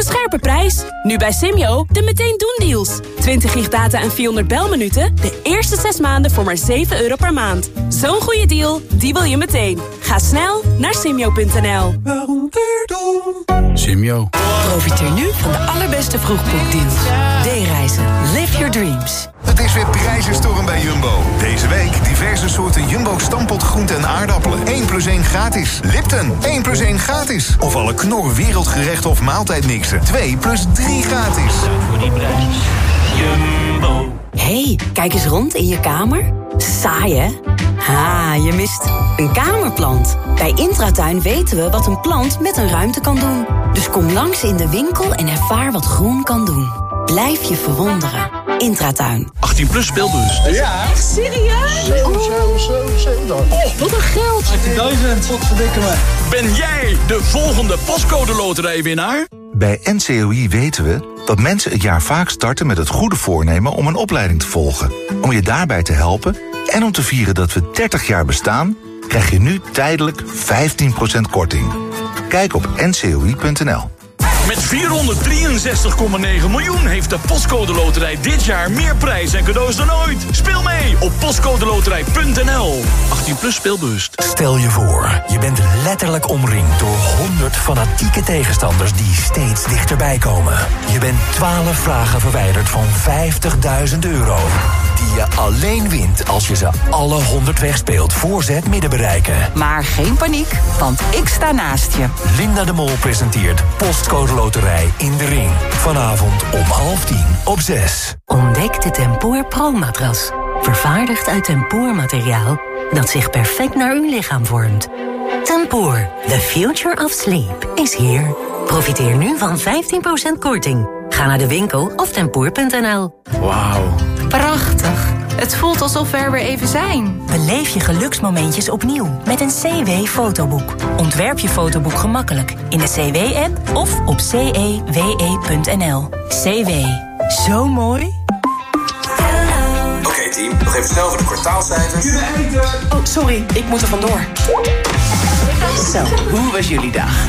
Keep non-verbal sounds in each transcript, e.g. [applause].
een scherpe prijs. Nu bij Simyo de meteen doen deals. 20 gig data en 400 belminuten. De eerste 6 maanden voor maar 7 euro per maand. Zo'n goede deal, die wil je meteen. Ga snel naar simyo.nl. Simyo. Profiteer nu van de allerbeste vroegboekdeals. D-reizen. Live your dreams. Het is weer prijzenstorm bij Jumbo. Deze week diverse soorten Jumbo stampot groenten en aardappelen. 1 plus 1 gratis. Lipton, 1 plus 1 gratis. Of alle knor wereldgerecht of maaltijdmixen. 2 plus 3 gratis. Voor die prijs. Jumbo. hey, kijk eens rond in je kamer. Saai, hè? Ha, je mist een kamerplant. Bij Intratuin weten we wat een plant met een ruimte kan doen. Dus kom langs in de winkel en ervaar wat groen kan doen. Blijf je verwonderen. Intratuin. 18 plus speelbus. Ja. Serieus? 7, 7, 7, 7 Oh, wat een geld. 18.000, wat verdikken me. Ben jij de volgende pascode loterijwinnaar? Bij NCOI weten we dat mensen het jaar vaak starten met het goede voornemen om een opleiding te volgen. Om je daarbij te helpen en om te vieren dat we 30 jaar bestaan, krijg je nu tijdelijk 15% korting. Kijk op ncoi.nl. Met 463,9 miljoen heeft de Postcode Loterij dit jaar meer prijs en cadeaus dan ooit. Speel mee op postcodeloterij.nl. 18 plus speelbewust. Stel je voor, je bent letterlijk omringd door 100 fanatieke tegenstanders die steeds dichterbij komen. Je bent 12 vragen verwijderd van 50.000 euro. Die je alleen wint als je ze alle 100 wegspeelt voor ze het midden bereiken. Maar geen paniek, want ik sta naast je. Linda de Mol presenteert Postcode Loterij in de Ring. Vanavond om half tien op 6. Ontdek de Tempoor Pro-matras. Vervaardigd uit tempoormateriaal dat zich perfect naar uw lichaam vormt. Tempoor, the future of sleep, is here. Profiteer nu van 15% korting. Ga naar de winkel of tempoor.nl. Wauw. Prachtig. Het voelt alsof we er weer even zijn. Beleef je geluksmomentjes opnieuw met een CW-fotoboek. Ontwerp je fotoboek gemakkelijk in de CW-app of op cewe.nl. CW. Zo mooi. Oké team, nog even snel voor de kwartaalcijfers. Oh, sorry, ik moet er vandoor. Zo, hoe was jullie dag?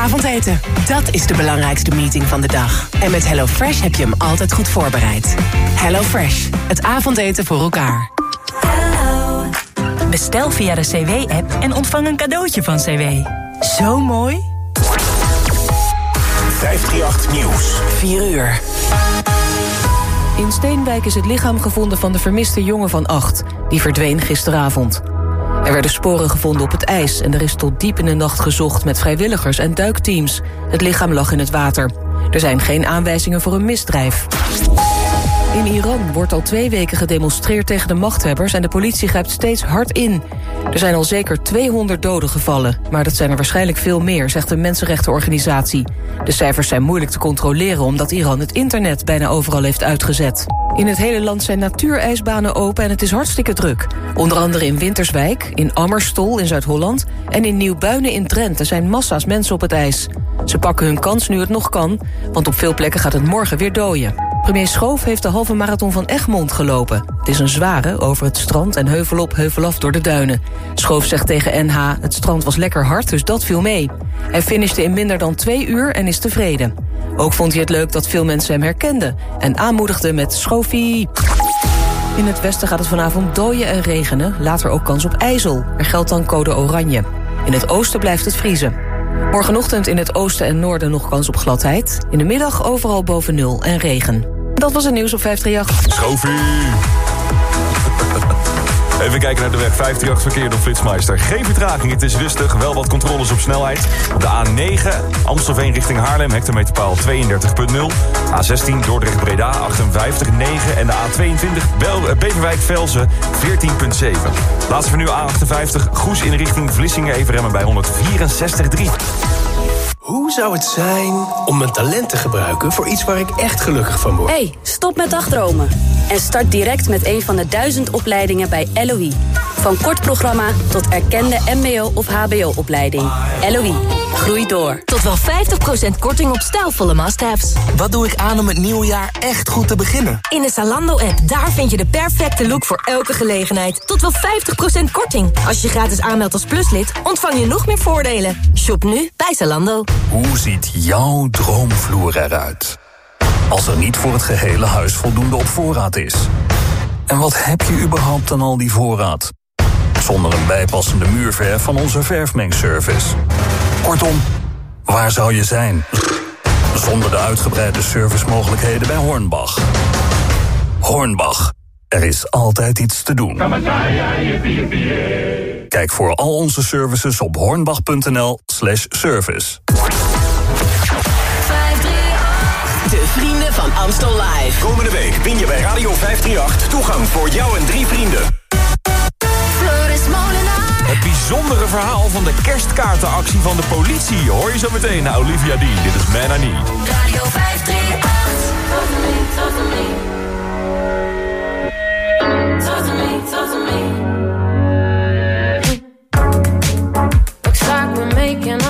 Avondeten, dat is de belangrijkste meeting van de dag. En met HelloFresh heb je hem altijd goed voorbereid. HelloFresh, het avondeten voor elkaar. Bestel via de CW-app en ontvang een cadeautje van CW. Zo mooi. 538 Nieuws. 4 uur. In Steenwijk is het lichaam gevonden van de vermiste jongen van acht. Die verdween gisteravond. Er werden sporen gevonden op het ijs en er is tot diep in de nacht gezocht met vrijwilligers en duikteams. Het lichaam lag in het water. Er zijn geen aanwijzingen voor een misdrijf. In Iran wordt al twee weken gedemonstreerd tegen de machthebbers... en de politie grijpt steeds hard in. Er zijn al zeker 200 doden gevallen. Maar dat zijn er waarschijnlijk veel meer, zegt een mensenrechtenorganisatie. De cijfers zijn moeilijk te controleren... omdat Iran het internet bijna overal heeft uitgezet. In het hele land zijn natuurijsbanen open en het is hartstikke druk. Onder andere in Winterswijk, in Ammerstol in Zuid-Holland... en in Nieuwbuinen in Drenthe zijn massa's mensen op het ijs. Ze pakken hun kans nu het nog kan, want op veel plekken gaat het morgen weer dooien. Premier Schoof heeft de halve marathon van Egmond gelopen. Het is een zware, over het strand en heuvel op, heuvel af door de duinen. Schoof zegt tegen NH, het strand was lekker hard, dus dat viel mee. Hij finishte in minder dan twee uur en is tevreden. Ook vond hij het leuk dat veel mensen hem herkenden... en aanmoedigde met Schofie. In het westen gaat het vanavond dooien en regenen, later ook kans op ijzel. Er geldt dan code oranje. In het oosten blijft het vriezen. Morgenochtend in het oosten en noorden nog kans op gladheid. In de middag overal boven nul en regen. Dat was het nieuws op 538. Schofie! Even kijken naar de weg. 538 verkeer door Flitsmeister. Geen vertraging, het is rustig. Wel wat controles op snelheid. Op de A9 Amstelveen richting Haarlem. Hectometerpaal 32.0. A16 Dordrecht-Breda 58.9. En de A22 Bel eh, Beverwijk-Velzen 14.7. Laatste van nu A58 Goes in richting Vlissingen. Even remmen bij 164.3. Hoe zou het zijn om mijn talent te gebruiken voor iets waar ik echt gelukkig van word? hey, stop met dagdromen. En start direct met een van de duizend opleidingen bij LOE. Van kort programma tot erkende mbo- of hbo-opleiding. LOE. groeit door. Tot wel 50% korting op stijlvolle must-haves. Wat doe ik aan om het nieuwe jaar echt goed te beginnen? In de Zalando-app, daar vind je de perfecte look voor elke gelegenheid. Tot wel 50% korting. Als je gratis aanmeldt als pluslid, ontvang je nog meer voordelen. Shop nu bij Zalando. Hoe ziet jouw droomvloer eruit? Als er niet voor het gehele huis voldoende op voorraad is. En wat heb je überhaupt aan al die voorraad? zonder een bijpassende muurverf van onze verfmengservice. Kortom, waar zou je zijn? Zonder de uitgebreide servicemogelijkheden bij Hornbach. Hornbach, er is altijd iets te doen. Kijk voor al onze services op hornbach.nl slash service. De vrienden van Amstel Live. Komende week win je bij Radio 538 toegang voor jou en drie vrienden. verhaal van de kerstkaartenactie van de politie. Hoor je zo meteen naar Olivia Dean. Dit is Man I Need. Radio 538. Talk to me, talk to me. Talk to me, talk to me. Looks like we're making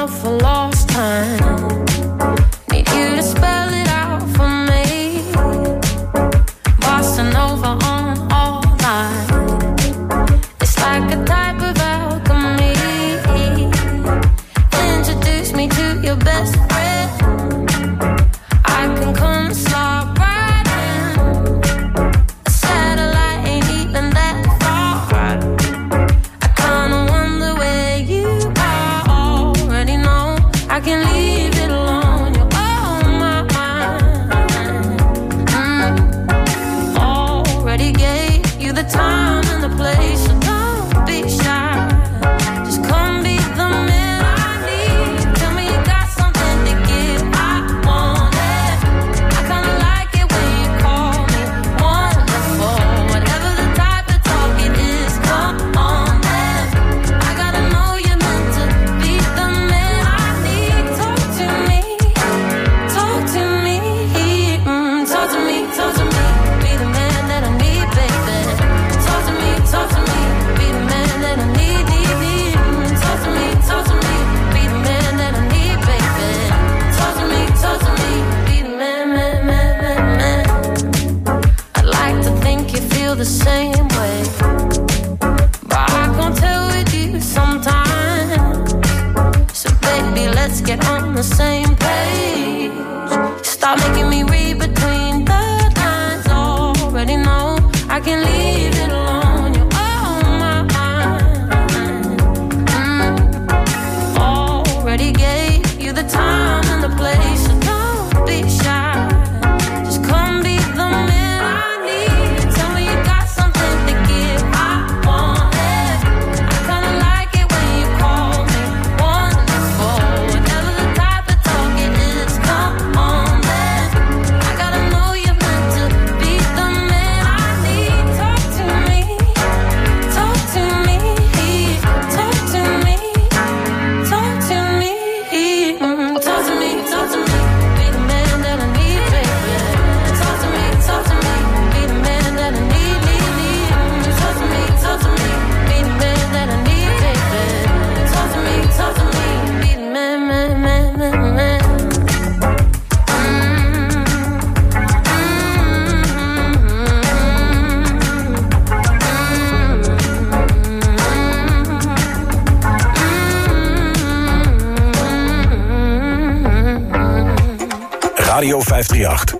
538.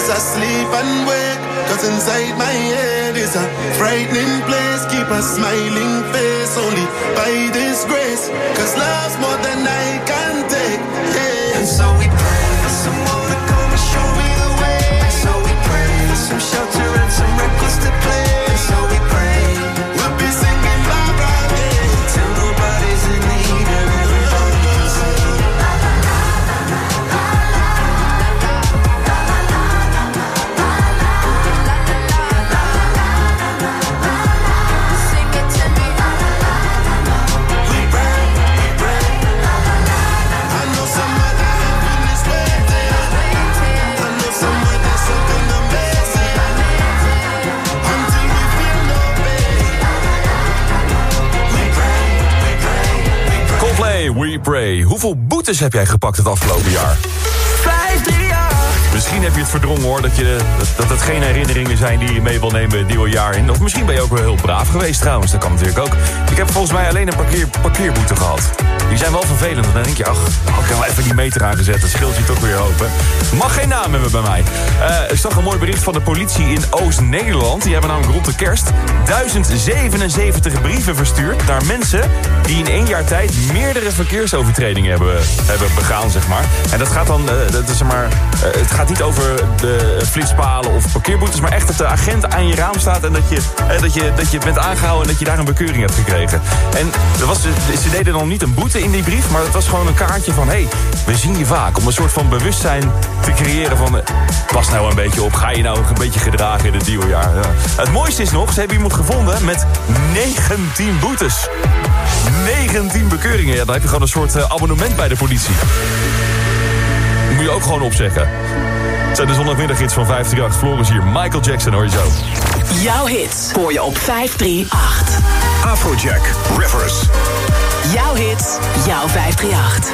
that heaven is waiting. And so we pray. I know somewhere there's something amazing. And so we pray. I know somewhere we'll feel no pain until we make it to the end of the day. On my knees, I pray as I sleep and wake. Cause inside my head is a frightening place. Keep a smiling face only by this grace. Cause love's more than I can take. Yeah. And so we pray for someone to come and show me the way. And so we pray for some shelter and some records to play. Hoeveel boetes heb jij gepakt het afgelopen jaar? 538. Misschien heb je het verdrongen hoor, dat, je, dat, dat het geen herinneringen zijn die je mee wil nemen het nieuwe jaar in. Of misschien ben je ook wel heel braaf geweest trouwens, dat kan natuurlijk ook. Ik heb volgens mij alleen een parkeer, parkeerboete gehad. Die zijn wel vervelend, dan denk je, ach, ik nou even die meter aangezet, dat scheelt je toch weer hè. Mag geen naam hebben bij mij. Eh, ik zag een mooi bericht van de politie in Oost-Nederland. Die hebben namelijk rond de kerst 1077 brieven verstuurd naar mensen die in één jaar tijd meerdere verkeersovertredingen hebben, hebben begaan, zeg maar. En dat gaat dan, eh, dat is maar, eh, het gaat niet over de flitspalen of parkeerboetes, maar echt dat de agent aan je raam staat en dat je, eh, dat je, dat je bent aangehouden en dat je daar een bekeuring hebt gekregen. En er was, ze deden dan niet een boete in die brief, maar het was gewoon een kaartje van, hé, hey, we zien je vaak. Om een soort van bewustzijn te creëren van, eh, pas nou een beetje op, ga je nou een beetje gedragen in het nieuwe jaar. Ja. Het mooiste is nog, ze hebben iemand gevonden met 19 boetes. 19 bekeuringen, ja, dan heb je gewoon een soort eh, abonnement bij de politie. Dat moet je ook gewoon opzeggen. Het zijn de zondagmiddaghits van 538. Floris hier. Michael Jackson hoor je zo. Jouw hits hoor je op 538. Afrojack, Rivers. Jouw hits, jouw 538.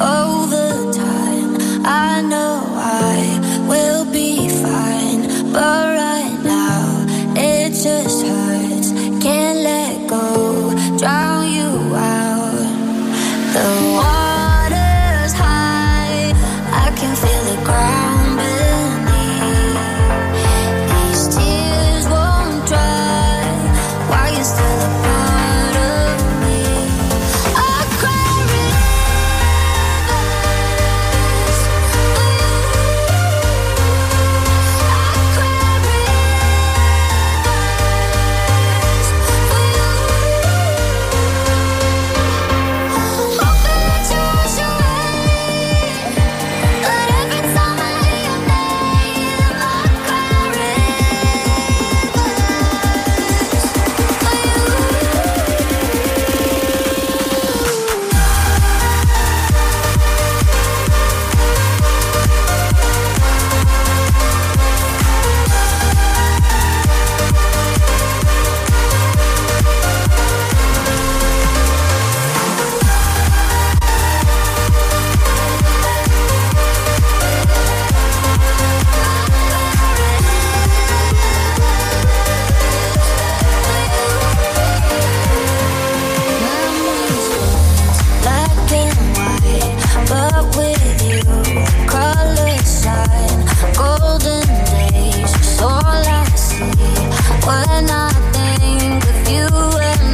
all the time. I know I will be but right now it just hurts. Let go, you out.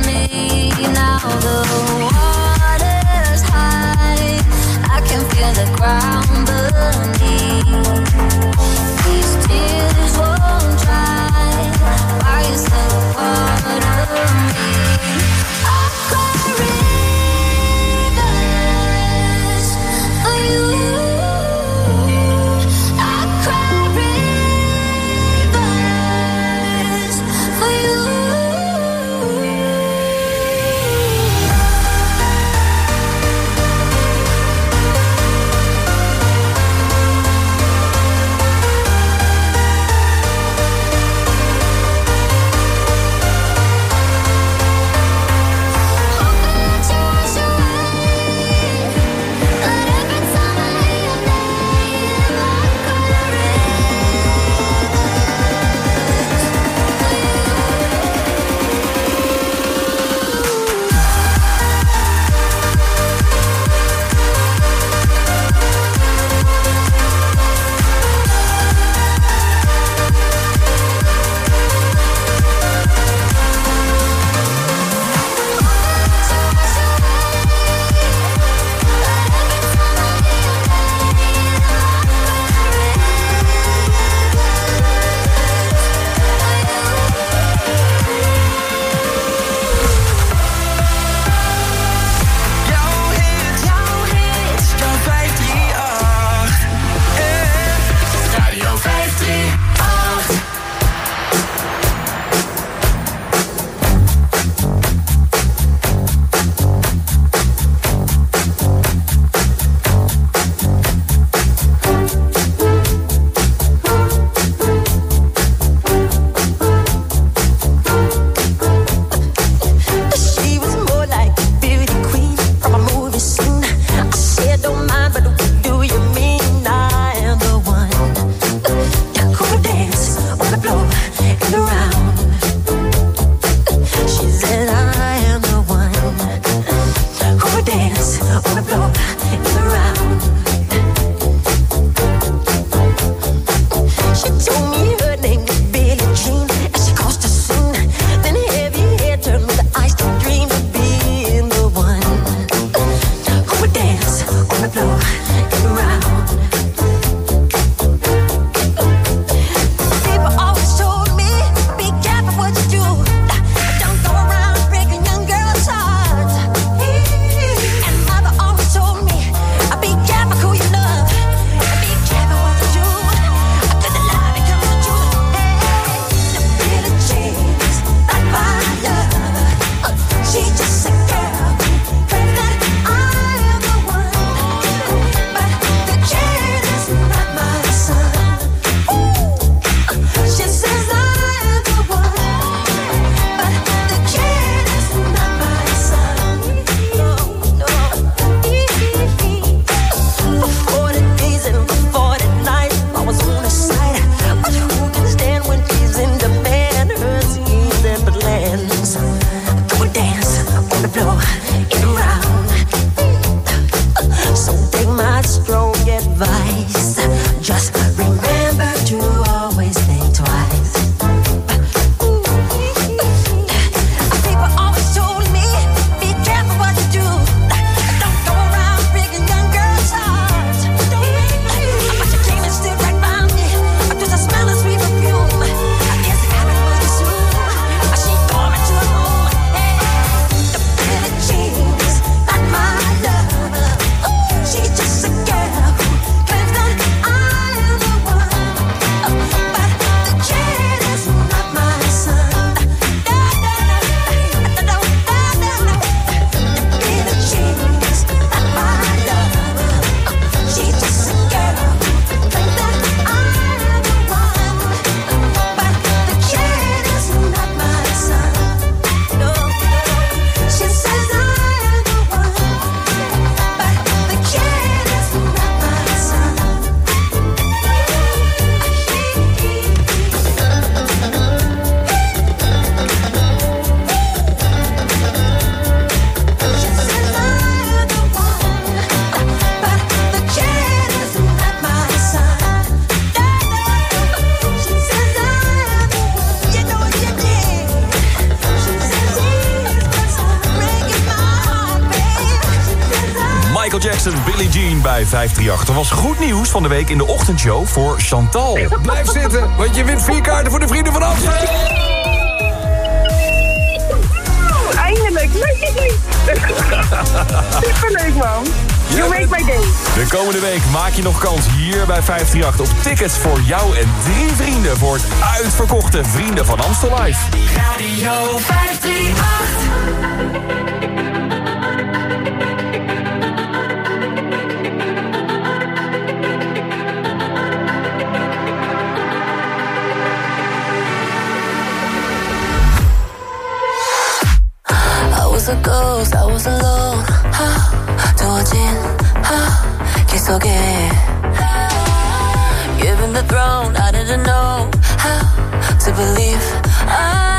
Me. Now the water's 538. Er was goed nieuws van de week in de ochtendshow voor Chantal. Blijf zitten, want je wint vier kaarten voor de Vrienden van Amsterdam. Eindelijk, leuk [laughs] Superleuk man. You make my day. De komende week maak je nog kans hier bij 538 op tickets voor jou en drie vrienden... voor het uitverkochte Vrienden van Amstel Live. Radio 538. a ghost, I was alone. 하, 두어진 하, 길 속에. Given the throne, I didn't know how to believe I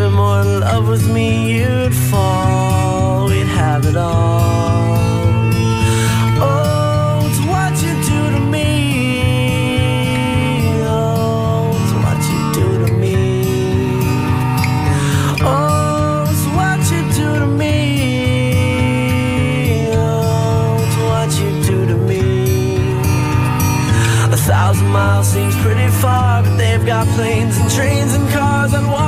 even more in love with me, you'd fall. We'd have it all. thousand miles seems pretty far, but they've got planes and trains and cars. and water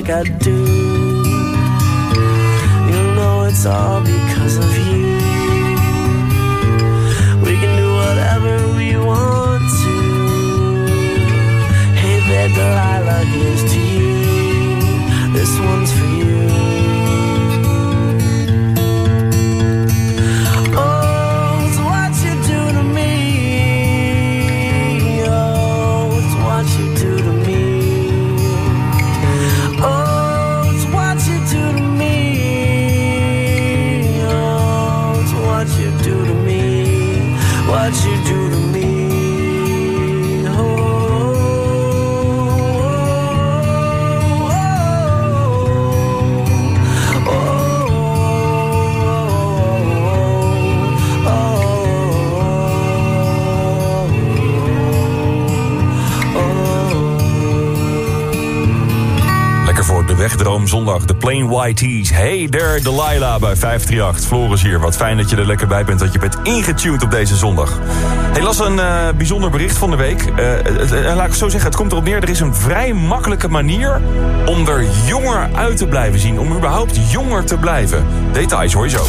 like I do. De Plain Tees. Hey there, Delilah bij 538. Floris hier. Wat fijn dat je er lekker bij bent. Dat je bent ingetuned op deze zondag. Hey, las een eh, bijzonder bericht van de week. Eh, eh, laat ik het zo zeggen. Het komt erop neer. Er is een vrij makkelijke manier om er jonger uit te blijven zien. Om überhaupt jonger te blijven. Details hoor je zo.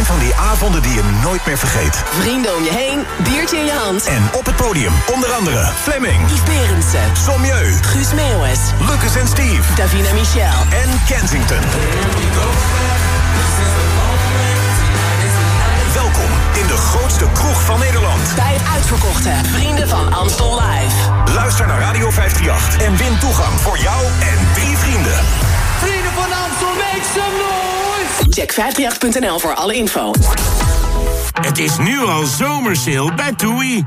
Zijn van die avonden die je nooit meer vergeet. Vrienden om je heen, biertje in je hand. En op het podium onder andere Fleming, Yves Berendsen, Sommieu, Guus Meeuwis, Lucas en Steve Davina Michel. en Kensington. Welkom in de grootste kroeg van Nederland. Bij het uitverkochte Vrienden van Amstel Live. Luister naar Radio 538 en win toegang voor jou en drie vrienden. Vrienden van Amstel, make some noise! Check 538.nl voor alle info. Het is nu al zomersale bij TUI.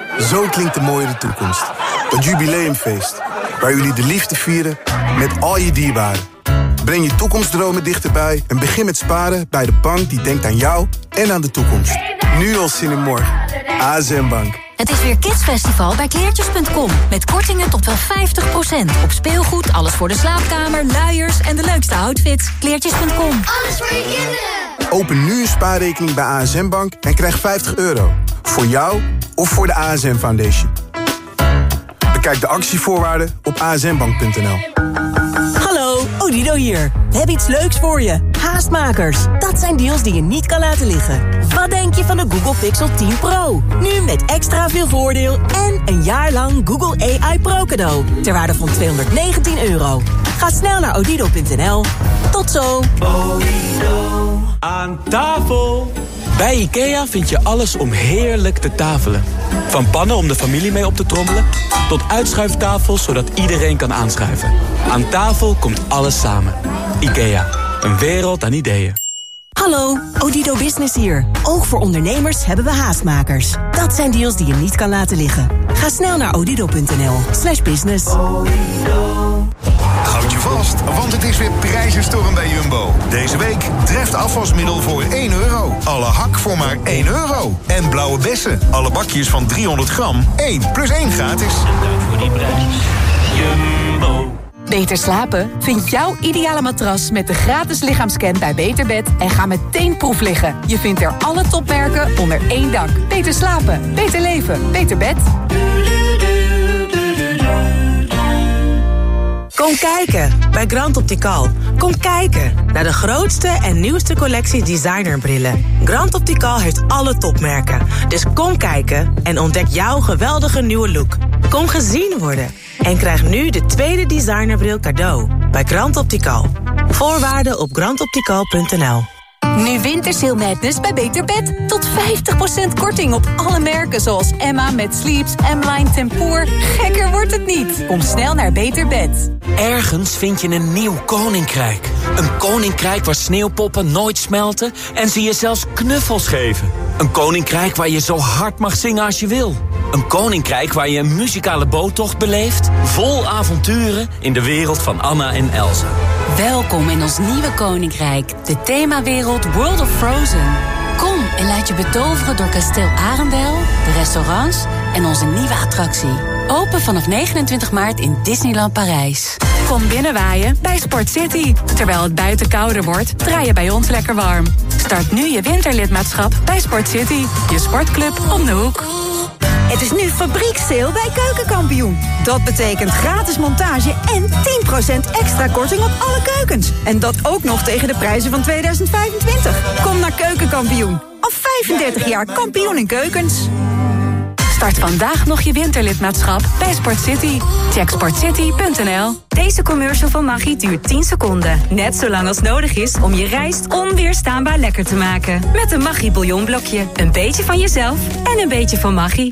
Zo klinkt de mooie toekomst. Het jubileumfeest. Waar jullie de liefde vieren met al je dierbaren. Breng je toekomstdromen dichterbij en begin met sparen bij de bank die denkt aan jou en aan de toekomst. Nu al zin in morgen. ASM Bank. Het is weer Kidsfestival bij kleertjes.com. Met kortingen tot wel 50%. Op speelgoed, alles voor de slaapkamer, luiers en de leukste outfits. Kleertjes.com. Alles voor je kinderen. Open nu een spaarrekening bij ASM Bank en krijg 50 euro. Voor jou of voor de ASM Foundation. Bekijk de actievoorwaarden op asmbank.nl. Hallo, Odido hier. We hebben iets leuks voor je. Haastmakers. Dat zijn deals die je niet kan laten liggen. Wat denk je van de Google Pixel 10 Pro? Nu met extra veel voordeel en een jaar lang Google AI Pro cadeau. Ter waarde van 219 euro. Ga snel naar odido.nl. Tot zo. Aan tafel! Bij IKEA vind je alles om heerlijk te tafelen. Van pannen om de familie mee op te trommelen... tot uitschuiftafels zodat iedereen kan aanschuiven. Aan tafel komt alles samen. IKEA, een wereld aan ideeën. Hallo, Odido Business hier. Ook voor ondernemers hebben we haastmakers. Dat zijn deals die je niet kan laten liggen. Ga snel naar odido.nl business. Houd je vast, want het is weer prijzen afwasmiddel voor 1 euro. Alle hak voor maar 1 euro. En blauwe bessen, alle bakjes van 300 gram, 1 plus 1 gratis. En dank voor die prijs. Jumbo. Beter slapen? Vind jouw ideale matras met de gratis lichaamscan bij Beterbed en ga meteen proef liggen. Je vindt er alle topmerken onder één dak. Beter slapen, beter leven, beter bed. Kom kijken bij Grand Optical. Kom kijken naar de grootste en nieuwste collectie designerbrillen. Grand Optical heeft alle topmerken. Dus kom kijken en ontdek jouw geweldige nieuwe look. Kom gezien worden en krijg nu de tweede designerbril cadeau bij Grand Optical. Voorwaarden op grandoptical.nl Nu Wintersail Madness bij Beter Bed. Tot 50% korting op alle merken zoals Emma met Sleeps, M-Line Tempoor. Gekker wordt het niet. Kom snel naar Beter Bed. Ergens vind je een nieuw koninkrijk. Een koninkrijk waar sneeuwpoppen nooit smelten en ze je zelfs knuffels geven. Een koninkrijk waar je zo hard mag zingen als je wil. Een koninkrijk waar je een muzikale boottocht beleeft... vol avonturen in de wereld van Anna en Elsa. Welkom in ons nieuwe koninkrijk. De themawereld World of Frozen. Kom en laat je betoveren door kasteel Arendel, de restaurants en onze nieuwe attractie. Open vanaf 29 maart in Disneyland Parijs. Kom binnenwaaien bij Sport City. Terwijl het buiten kouder wordt, draai je bij ons lekker warm. Start nu je winterlidmaatschap bij Sport City. Je sportclub om de hoek. Het is nu fabrieksteel bij Keukenkampioen. Dat betekent gratis montage en 10% extra korting op alle keukens. En dat ook nog tegen de prijzen van 2025. Kom naar Keukenkampioen. Al 35 jaar kampioen in keukens. Start vandaag nog je winterlidmaatschap bij Sport City. Check sportcity.nl. Deze commercial van Maggi duurt 10 seconden. Net zo lang als nodig is om je rijst onweerstaanbaar lekker te maken. Met een Maggi bouillonblokje. Een beetje van jezelf en een beetje van Maggi.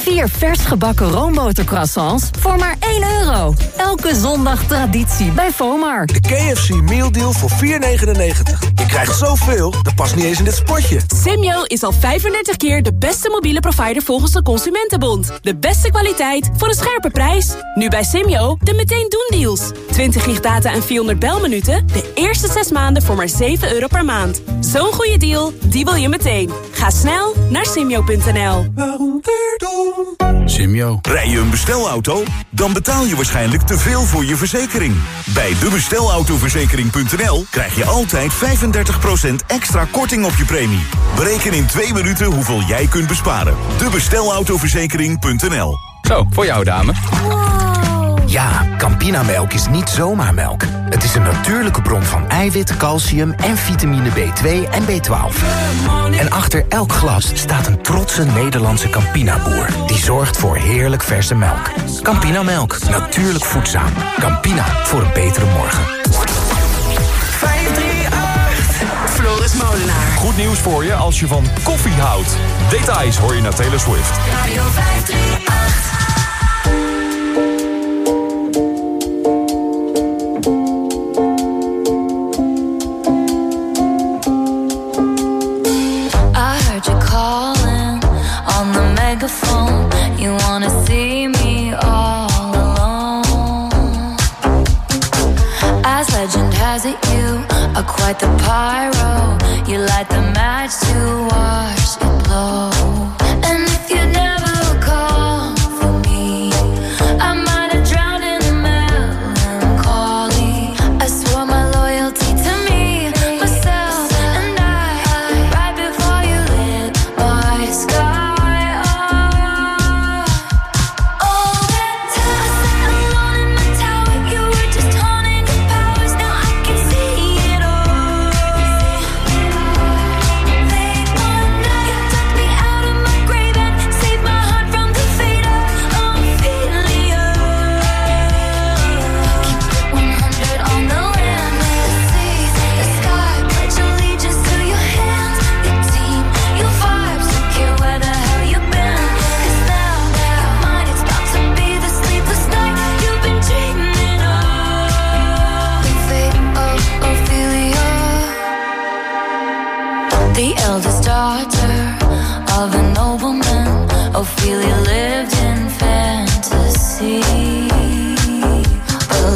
Vier vers gebakken roombotercroissants voor maar 1 euro. Elke zondag traditie bij Fomar. De KFC Meal Deal voor 4,99. Je krijgt zoveel, dat past niet eens in dit spotje. Simyo is al 35 keer de beste mobiele provider volgens de Consumentenbond. De beste kwaliteit voor een scherpe prijs. Nu bij Simyo de meteen doen deals. 20 gig data en 400 belminuten. De eerste 6 maanden voor maar 7 euro per maand. Zo'n goede deal, die wil je meteen. Ga snel naar simyo.nl. Simio. Rij je een bestelauto? Dan betaal je waarschijnlijk te veel voor je verzekering. Bij debestelautoverzekering.nl krijg je altijd 35% extra korting op je premie. Bereken in twee minuten hoeveel jij kunt besparen. Debestelautoverzekering.nl Zo, voor jou dame. Ja, Campinamelk is niet zomaar melk. Het is een natuurlijke bron van eiwit, calcium en vitamine B2 en B12. En achter elk glas staat een trotse Nederlandse Campina-boer... die zorgt voor heerlijk verse melk. Campinamelk, natuurlijk voedzaam. Campina, voor een betere morgen. 538, Floris Molenaar. Goed nieuws voor je als je van koffie houdt. Details hoor je naar Taylor Swift. Radio 538.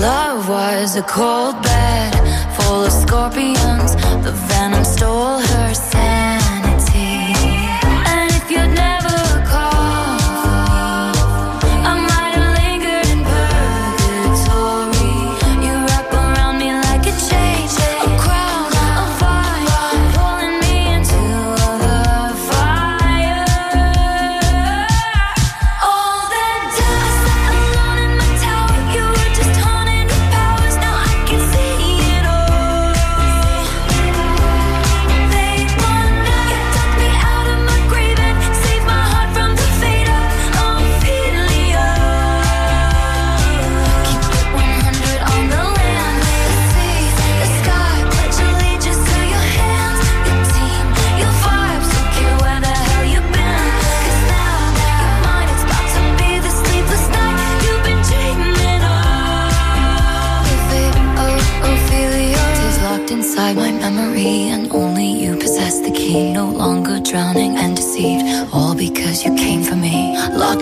love was a cold bed full of scorpions. The venom stole her sand.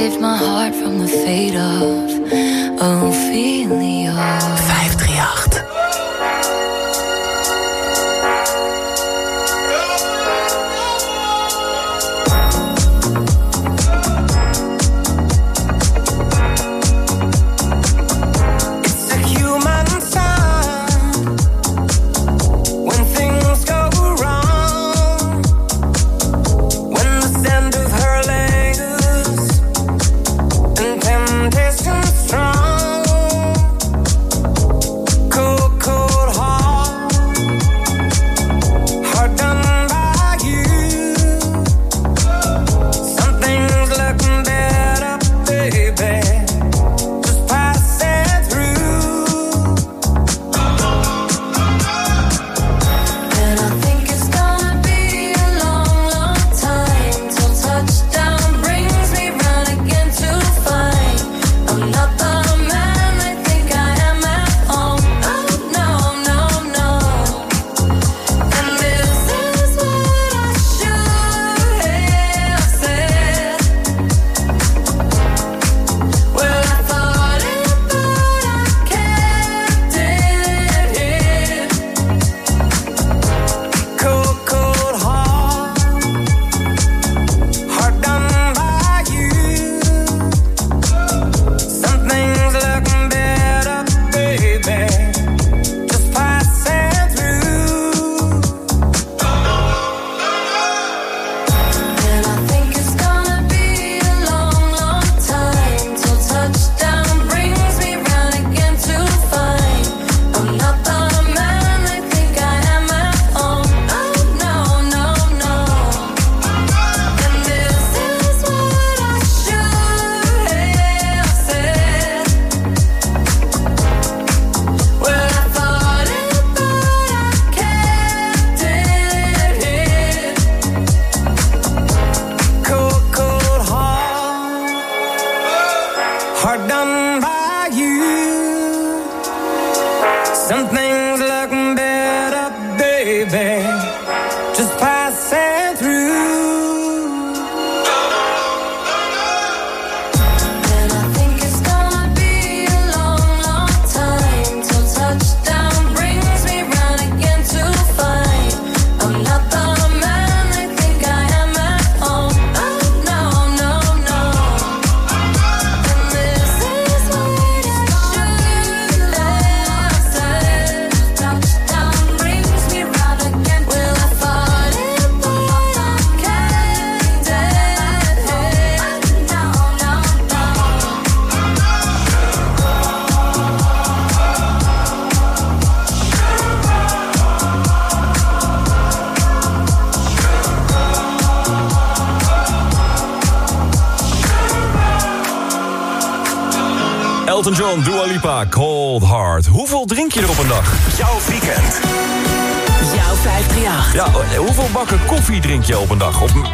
saved my heart from the fate of Ophelia.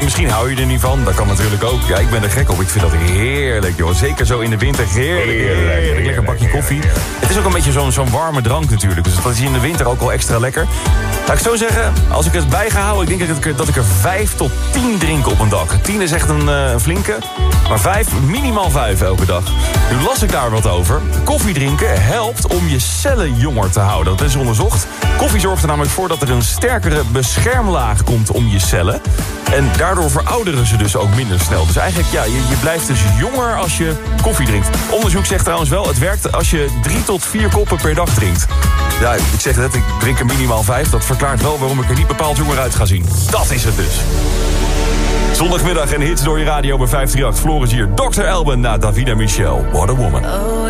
Misschien hou je er niet van, dat kan natuurlijk ook. Ja, ik ben er gek op. Ik vind dat heerlijk, joh. Zeker zo in de winter. Heerlijk, heerlijk. Lekker bakje koffie. Het is ook een beetje zo'n zo'n warme drank natuurlijk. Dus dat is in de winter ook wel extra lekker. Laat ik zo zeggen, als ik het bij ga houden... ik denk dat ik, er- dat ik er vijf tot tien drink op een dag. Tien is echt een eh, flinke. Maar vijf, minimaal vijf elke dag. Nu las ik daar wat over. Koffie drinken helpt om je cellen jonger te houden. Dat is onderzocht. Koffie zorgt er namelijk voor dat er een sterkere beschermlaag komt om je cellen. En daardoor verouderen ze dus ook minder snel. Dus eigenlijk, ja, je, je blijft dus jonger als je koffie drinkt. Onderzoek zegt trouwens wel, het werkt als je drie tot vier koppen per dag drinkt. Ja, ik zeg net, ik drink er minimaal vijf. Dat verklaart wel waarom ik er niet bepaald jonger uit ga zien. Dat is het dus. Zondagmiddag en hits door je radio bij 538. Floris hier, Dr. Elben na Davina Michel. What a woman. Oh,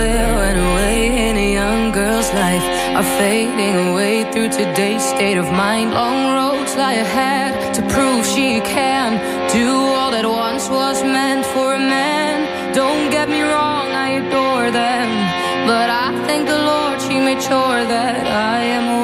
away in a young girl's life are fading away through today's state of mind. Long roads lie ahead to prove she can do all that once was meant for a man. Don't get me wrong, I adore them, but I thank the Lord she made sure that I am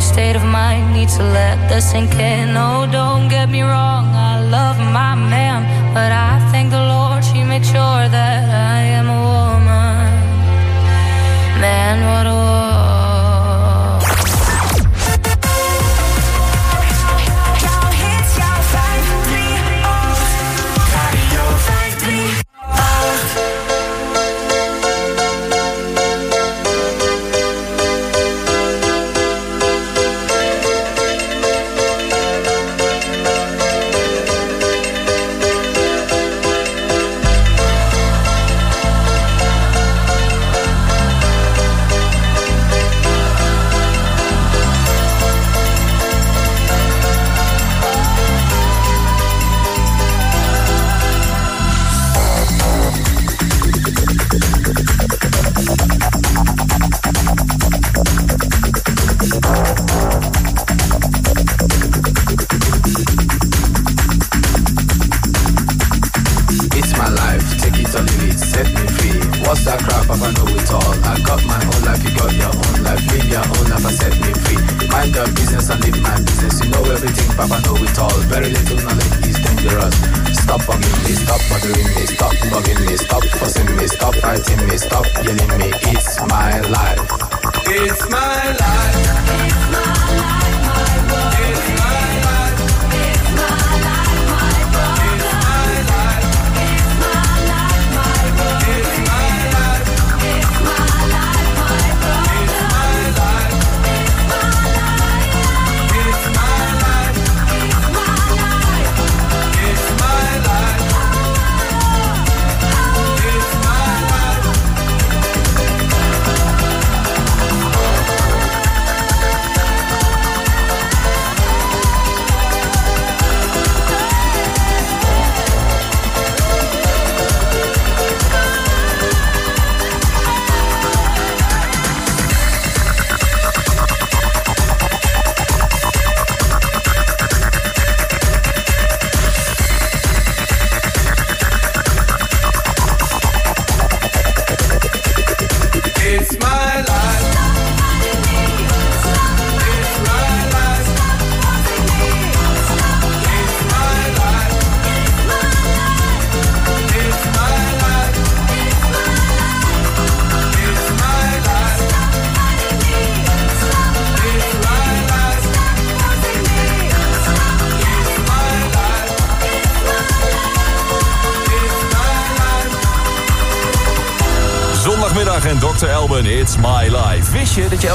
state of mind Need to let this sink in. Oh, don't get me wrong, I love my man, but I thank the Lord she made sure that I am a woman. Man, what a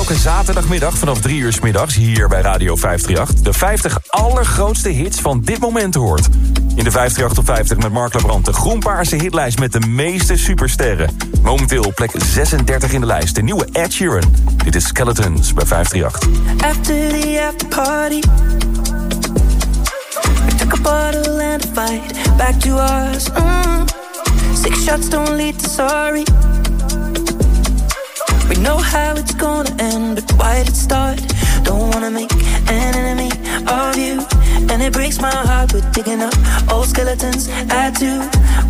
elke zaterdagmiddag vanaf 3 uur 's middags hier bij Radio 538... de 50 allergrootste hits van dit moment hoort? In de 538 op 50 met Mark Labrand, de groenpaarse hitlijst met de meeste supersterren. Momenteel plek 36 in de lijst, de nieuwe Ed Sheeran. Dit is Skeletons bij 538. After the after party, we took a bottle and a fight back to us. Mm. Six shots don't lead to sorry. We know how it's gonna end, but why did it start? Don't wanna make an enemy of you. And it breaks my heart, we're digging up old skeletons. Add to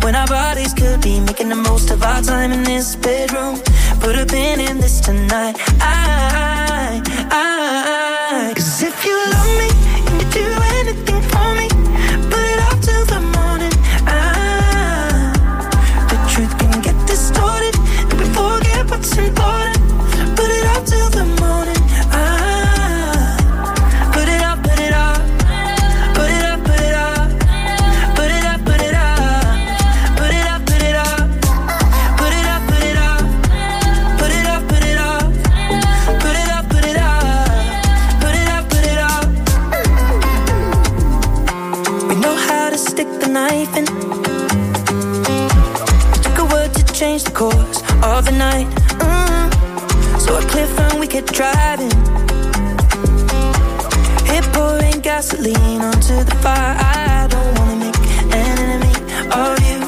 when our bodies could be making the most of our time in this bedroom. Put a pin in this tonight. I, driving. Hit pouring gasoline onto the fire. I don't wanna make an enemy of you.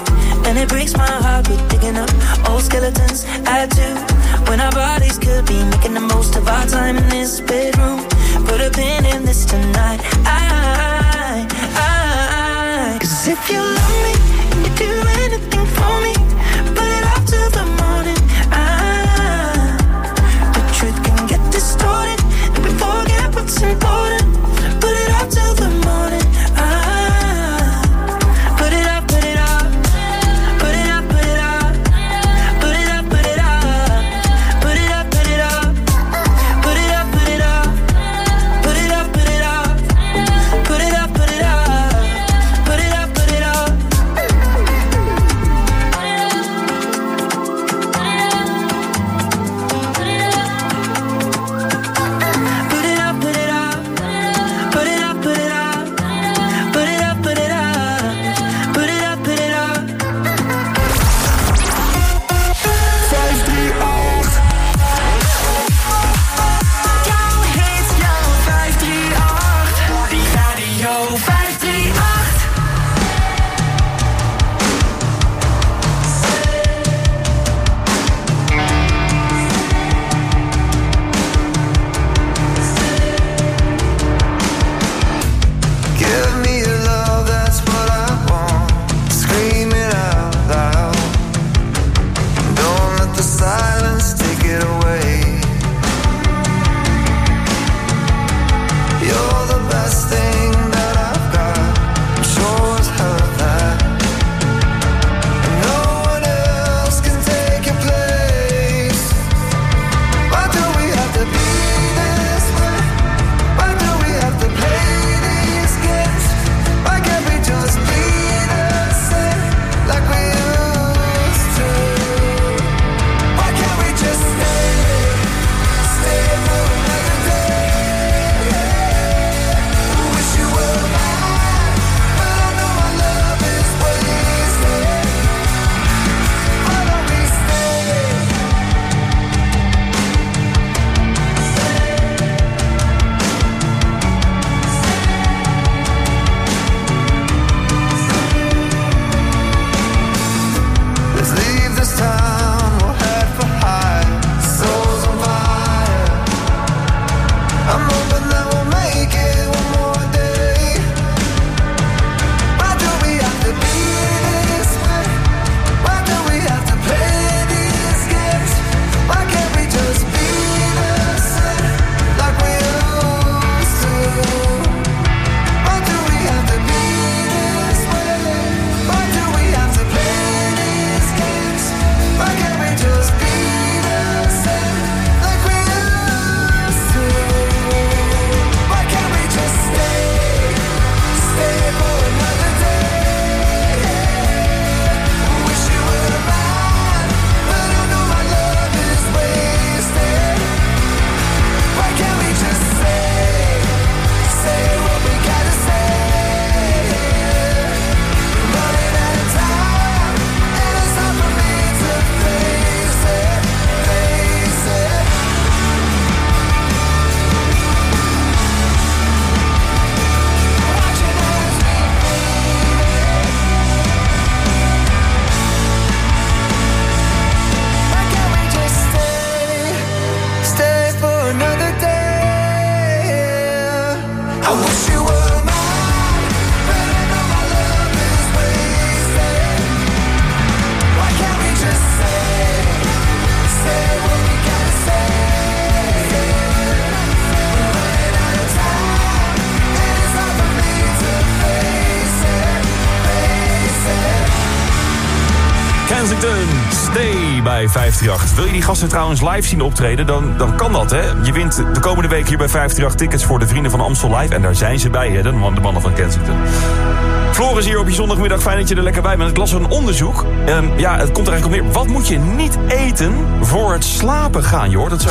And it breaks my heart with digging up old skeletons. I do. When our bodies could be making the most of our time in this bedroom. Put a pin in this tonight. I, I, cause if you love me you do anything for me, put it out till the gasten trouwens live zien optreden, dan, dan kan dat, hè. Je wint de komende week hier bij 538 tickets voor de Vrienden van Amstel Live. En daar zijn ze bij, hè, de, man- de mannen van Kensington. Floris hier op je zondagmiddag, fijn dat je er lekker bij bent. Ik las een onderzoek. Ehm, ja, het komt er eigenlijk op neer. Wat moet je niet eten voor het slapen gaan? Je hoort het zo.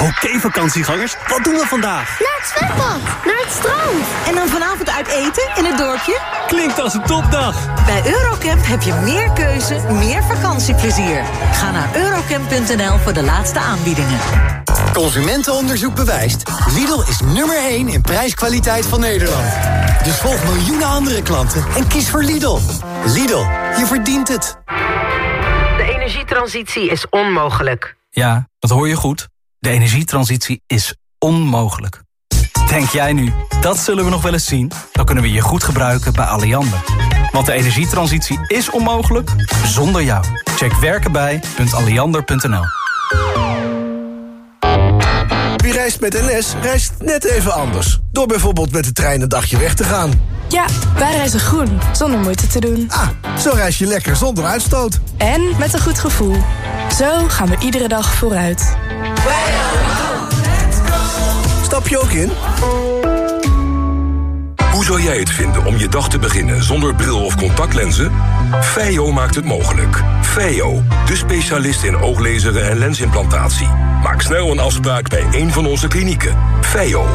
Oké vakantiegangers, wat doen we vandaag? Naar het zwembad, naar het strand. En dan vanavond uit eten in het dorpje? Klinkt als een topdag. Bij Eurocamp heb je meer keuze, meer vakantieplezier. Ga naar eurocamp.nl voor de laatste aanbiedingen. Consumentenonderzoek bewijst. Lidl is nummer 1 in prijskwaliteit van Nederland. Dus volg miljoenen andere klanten en kies voor Lidl. Lidl, je verdient het. De energietransitie is onmogelijk. Ja, dat hoor je goed. De energietransitie is onmogelijk. Denk jij nu, dat zullen we nog wel eens zien? Dan kunnen we je goed gebruiken bij Alliander. Want de energietransitie is onmogelijk zonder jou. Check werkenbij.alliander.nl Wie reist met NS, reist net even anders. Door bijvoorbeeld met de trein een dagje weg te gaan. Ja, wij reizen groen, zonder moeite te doen. Ah, zo reis je lekker zonder uitstoot. En met een goed gevoel. Zo gaan we iedere dag vooruit. Stap je ook in? Hoe zou jij het vinden om je dag te beginnen zonder bril of contactlenzen? Feio maakt het mogelijk. Feio, de specialist in ooglezeren en lensimplantatie. Maak snel een afspraak bij een van onze klinieken. Feio.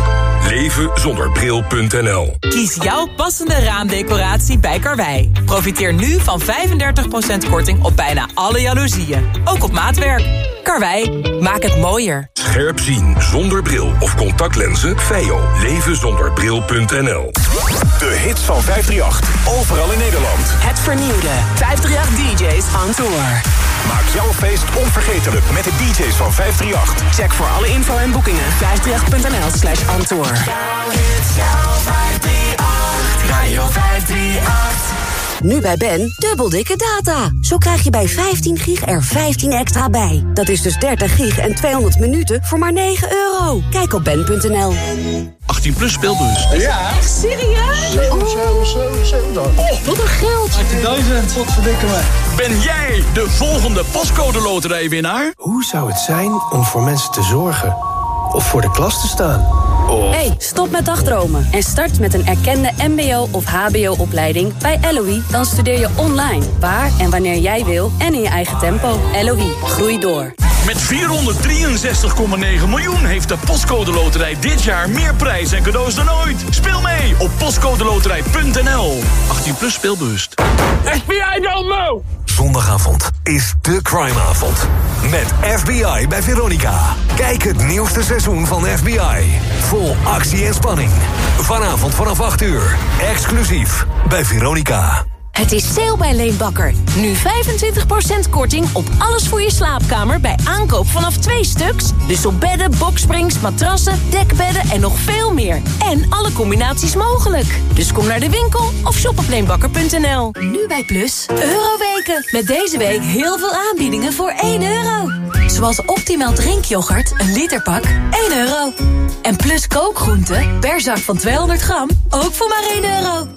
Leven zonder bril.nl. Kies jouw passende raamdecoratie bij Karwei. Profiteer nu van 35% korting op bijna alle jaloezieën. Ook op maatwerk. Karwei, maak het mooier. Scherp zien zonder bril of contactlenzen. Feio. Leven zonder bril.nl. De hits van 538. Overal in Nederland. Het vernieuwde 538 DJ's on tour. Maak jouw feest onvergetelijk met de DJ's van 538. Check voor alle info en boekingen 538.nl slash on tour. Radio 538. Nu bij Ben, dubbel dikke data. Zo krijg je bij 15 gig er 15 extra bij. Dat is dus 30 gig en 200 minuten voor maar 9 euro. Kijk op ben.nl. 18 plus speelbus. Ja. Echt serieus? 7, 7, 7, 7. Oh, wat een geld. 18.000. Wat verdikken me. Ben jij de volgende pascode loterijwinnaar? Hoe zou het zijn om voor mensen te zorgen? Of voor de klas te staan? Of... Hey, stop met dagdromen en start met een erkende mbo- of hbo-opleiding bij LOE. Dan studeer je online, waar en wanneer jij wil en in je eigen tempo. LOE, groei door. Met 463,9 miljoen heeft de Postcode Loterij dit jaar meer prijs en cadeaus dan ooit. Speel mee op postcodeloterij.nl. 18 plus speelbewust. FBI don't know! Zondagavond is de crimeavond. Met FBI bij Veronica. Kijk het nieuwste seizoen van FBI. Vol actie en spanning. Vanavond vanaf 8 uur. Exclusief bij Veronica. Het is sale bij Leenbakker. Nu 25% korting op alles voor je slaapkamer bij aankoop vanaf twee stuks. Dus op bedden, boksprings, matrassen, dekbedden en nog veel meer. En alle combinaties mogelijk. Dus kom naar de winkel of shop op leenbakker.nl. Nu bij Plus, Euroweken. Met deze week heel veel aanbiedingen voor 1 euro. Zoals optimaal drinkyoghurt, een literpak, 1 euro. En Plus kookgroenten, per zak van 200 gram, ook voor maar 1 euro.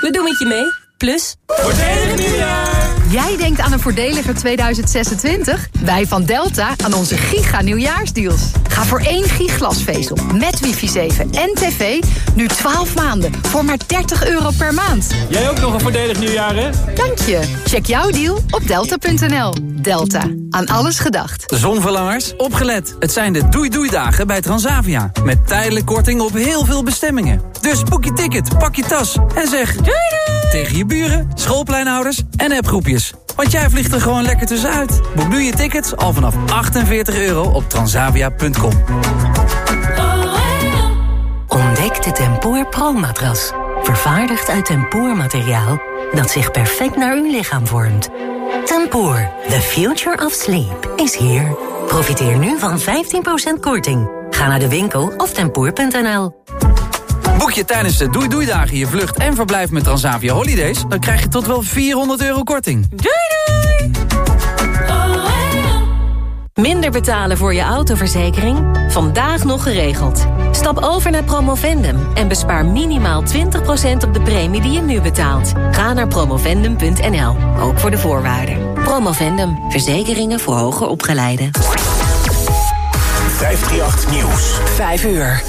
We doen het je mee. Plus. Voordelig nieuwjaar! Jij denkt aan een voordeliger 2026? Wij van Delta aan onze giga nieuwjaarsdeals. Ga voor één gig glasvezel met wifi 7 en tv nu 12 maanden voor maar 30 euro per maand. Jij ook nog een voordelig nieuwjaar, hè? Dank je. Check jouw deal op delta.nl. Delta. Aan alles gedacht. Zonverlangers, opgelet. Het zijn de doei-doei-dagen bij Transavia. Met tijdelijk korting op heel veel bestemmingen. Dus boek je ticket, pak je tas en zeg... Doei doei! Tegen je buren, schoolpleinhouders en appgroepjes. Want jij vliegt er gewoon lekker tussenuit. Boek nu je tickets al vanaf 48 euro op transavia.com. Ontdek de Tempoor Pro-matras. Vervaardigd uit tempoormateriaal dat zich perfect naar uw lichaam vormt. Tempoor, the future of sleep, is here. Profiteer nu van 15% korting. Ga naar de winkel of tempoor.nl. Boek je tijdens de Doei Doei Dagen je vlucht en verblijf met Transavia Holidays... dan krijg je tot wel 400 euro korting. Doei doei! Minder betalen voor je autoverzekering? Vandaag nog geregeld. Stap over naar Promovendum en bespaar minimaal 20% op de premie die je nu betaalt. Ga naar promovendum.nl, ook voor de voorwaarden. Promovendum, verzekeringen voor hoger opgeleiden. 538 Nieuws. 5 uur.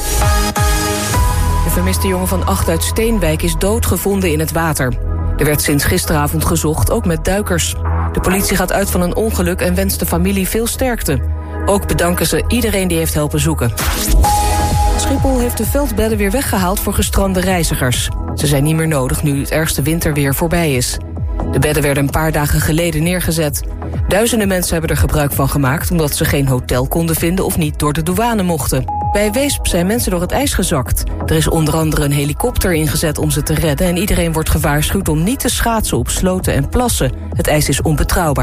De vermiste jongen van 8 uit Steenwijk is doodgevonden in het water. Er werd sinds gisteravond gezocht, ook met duikers. De politie gaat uit van een ongeluk en wenst de familie veel sterkte. Ook bedanken ze iedereen die heeft helpen zoeken. Schiphol heeft de veldbedden weer weggehaald voor gestrande reizigers. Ze zijn niet meer nodig nu het ergste winterweer voorbij is. De bedden werden een paar dagen geleden neergezet. Duizenden mensen hebben er gebruik van gemaakt... omdat ze geen hotel konden vinden of niet door de douane mochten. Bij Weesp zijn mensen door het ijs gezakt. Er is onder andere een helikopter ingezet om ze te redden... en iedereen wordt gewaarschuwd om niet te schaatsen op sloten en plassen. Het ijs is onbetrouwbaar.